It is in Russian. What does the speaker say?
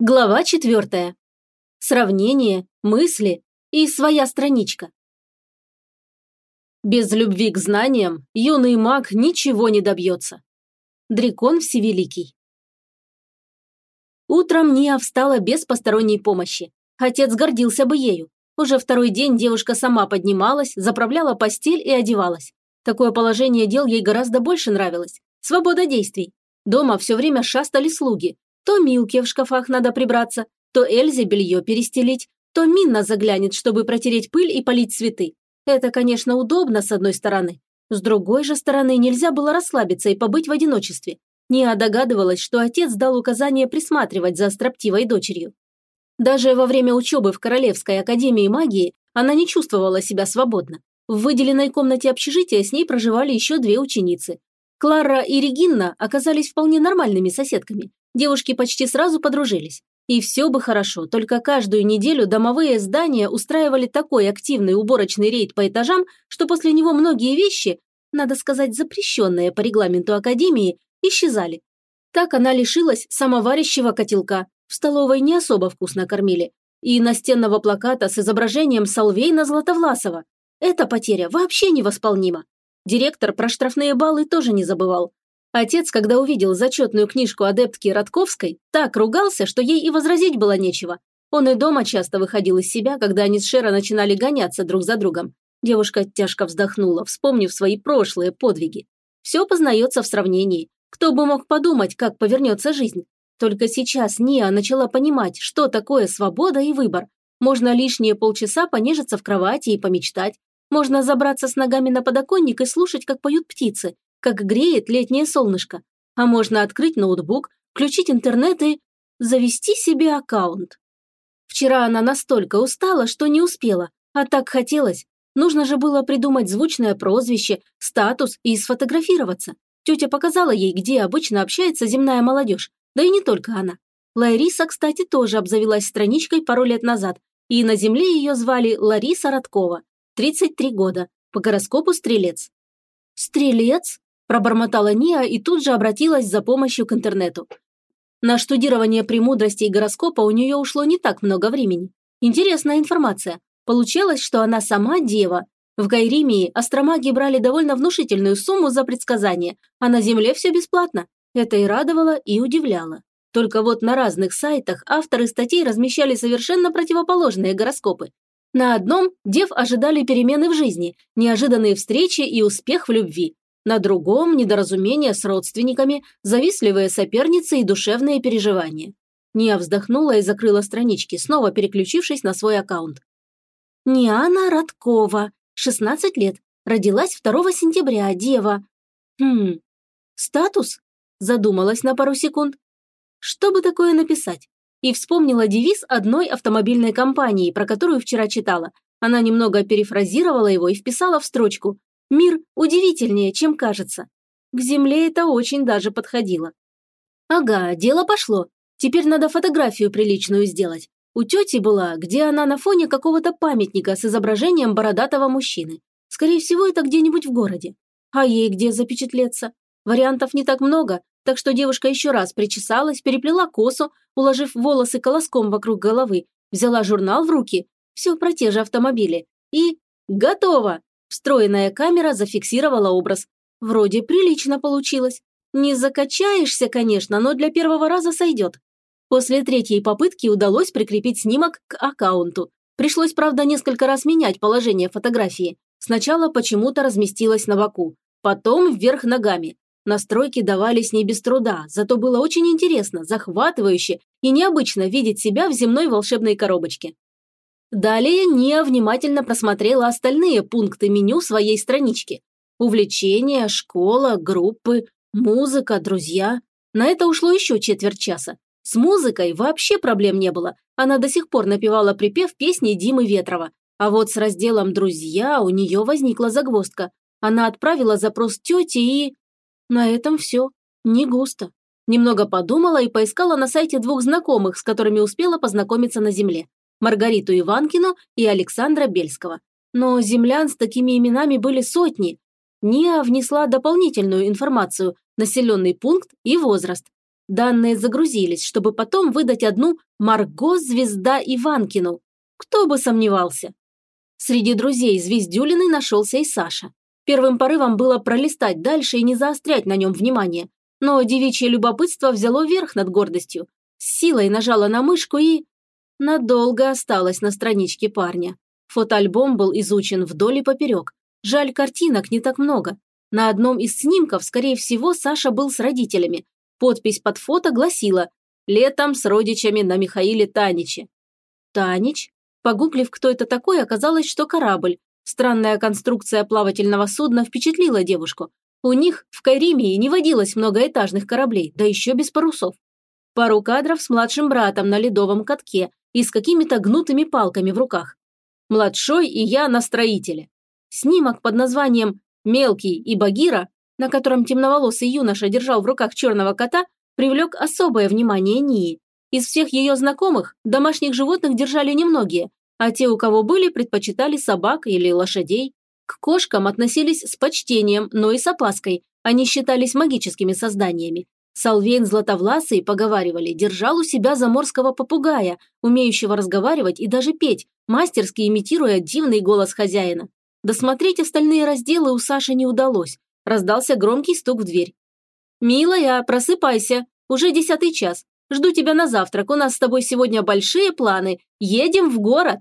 Глава четвертая. Сравнение, мысли и своя страничка. Без любви к знаниям юный маг ничего не добьется. Дракон Всевеликий. Утром Ния встала без посторонней помощи. Отец гордился бы ею. Уже второй день девушка сама поднималась, заправляла постель и одевалась. Такое положение дел ей гораздо больше нравилось. Свобода действий. Дома все время шастали слуги. То Милке в шкафах надо прибраться, то Эльзе белье перестелить, то Минна заглянет, чтобы протереть пыль и полить цветы. Это, конечно, удобно с одной стороны. С другой же стороны, нельзя было расслабиться и побыть в одиночестве. Ниа догадывалась, что отец дал указание присматривать за строптивой дочерью. Даже во время учебы в Королевской академии магии она не чувствовала себя свободно. В выделенной комнате общежития с ней проживали еще две ученицы. Клара и Регинна оказались вполне нормальными соседками. Девушки почти сразу подружились. И все бы хорошо, только каждую неделю домовые здания устраивали такой активный уборочный рейд по этажам, что после него многие вещи, надо сказать, запрещенные по регламенту Академии, исчезали. Так она лишилась самоварящего котелка, в столовой не особо вкусно кормили, и настенного плаката с изображением Солвейна Златовласова. Эта потеря вообще невосполнима. Директор про штрафные баллы тоже не забывал. Отец, когда увидел зачетную книжку адептки Радковской, так ругался, что ей и возразить было нечего. Он и дома часто выходил из себя, когда они с Шера начинали гоняться друг за другом. Девушка тяжко вздохнула, вспомнив свои прошлые подвиги. Все познается в сравнении. Кто бы мог подумать, как повернется жизнь. Только сейчас Ния начала понимать, что такое свобода и выбор. Можно лишние полчаса понежиться в кровати и помечтать. Можно забраться с ногами на подоконник и слушать, как поют птицы как греет летнее солнышко. А можно открыть ноутбук, включить интернет и завести себе аккаунт. Вчера она настолько устала, что не успела, а так хотелось. Нужно же было придумать звучное прозвище, статус и сфотографироваться. Тетя показала ей, где обычно общается земная молодежь, да и не только она. Лариса, кстати, тоже обзавелась страничкой пару лет назад, и на земле ее звали Лариса Родкова, 33 года, по гороскопу Стрелец. «Стрелец?» Пробормотала Ния и тут же обратилась за помощью к интернету. На штудирование премудростей гороскопа у нее ушло не так много времени. Интересная информация. Получалось, что она сама дева. В Гайримии астромаги брали довольно внушительную сумму за предсказание, а на Земле все бесплатно. Это и радовало, и удивляло. Только вот на разных сайтах авторы статей размещали совершенно противоположные гороскопы. На одном дев ожидали перемены в жизни, неожиданные встречи и успех в любви на другом – недоразумение с родственниками, завистливые соперницы и душевные переживания. Ния вздохнула и закрыла странички, снова переключившись на свой аккаунт. Ниана Радкова, 16 лет, родилась 2 сентября, дева. Хм, статус? Задумалась на пару секунд. Что бы такое написать? И вспомнила девиз одной автомобильной компании, про которую вчера читала. Она немного перефразировала его и вписала в строчку Мир удивительнее, чем кажется. К земле это очень даже подходило. Ага, дело пошло. Теперь надо фотографию приличную сделать. У тети была, где она на фоне какого-то памятника с изображением бородатого мужчины. Скорее всего, это где-нибудь в городе. А ей где запечатлеться? Вариантов не так много, так что девушка еще раз причесалась, переплела косу, уложив волосы колоском вокруг головы, взяла журнал в руки, все про те же автомобили, и... Готово! Встроенная камера зафиксировала образ. Вроде прилично получилось. Не закачаешься, конечно, но для первого раза сойдет. После третьей попытки удалось прикрепить снимок к аккаунту. Пришлось, правда, несколько раз менять положение фотографии. Сначала почему-то разместилась на боку, потом вверх ногами. Настройки давались не без труда, зато было очень интересно, захватывающе и необычно видеть себя в земной волшебной коробочке. Далее Ния внимательно просмотрела остальные пункты меню своей странички. Увлечения, школа, группы, музыка, друзья. На это ушло еще четверть часа. С музыкой вообще проблем не было. Она до сих пор напевала припев песни Димы Ветрова. А вот с разделом «Друзья» у нее возникла загвоздка. Она отправила запрос тете и... На этом все. Не густо. Немного подумала и поискала на сайте двух знакомых, с которыми успела познакомиться на земле. Маргариту Иванкину и Александра Бельского. Но землян с такими именами были сотни. Ния внесла дополнительную информацию, населенный пункт и возраст. Данные загрузились, чтобы потом выдать одну «Марго Звезда Иванкину». Кто бы сомневался. Среди друзей Звездюлиной нашелся и Саша. Первым порывом было пролистать дальше и не заострять на нем внимание. Но девичье любопытство взяло верх над гордостью. С силой нажала на мышку и... Надолго осталась на страничке парня. Фотоальбом был изучен вдоль и поперек. Жаль, картинок не так много. На одном из снимков, скорее всего, Саша был с родителями. Подпись под фото гласила «Летом с родичами на Михаиле Таниче». Танич? Погуглив, кто это такой, оказалось, что корабль. Странная конструкция плавательного судна впечатлила девушку. У них в Кайримии не водилось многоэтажных кораблей, да еще без парусов. Пару кадров с младшим братом на ледовом катке и с какими-то гнутыми палками в руках. Младшой и я на строителе. Снимок под названием «Мелкий и Багира», на котором темноволосый юноша держал в руках черного кота, привлек особое внимание Нии. Из всех ее знакомых домашних животных держали немногие, а те, у кого были, предпочитали собак или лошадей. К кошкам относились с почтением, но и с опаской, они считались магическими созданиями. Салвейн Златовласый, поговаривали, держал у себя заморского попугая, умеющего разговаривать и даже петь, мастерски имитируя дивный голос хозяина. Досмотреть остальные разделы у Саши не удалось. Раздался громкий стук в дверь. «Милая, просыпайся. Уже десятый час. Жду тебя на завтрак. У нас с тобой сегодня большие планы. Едем в город!»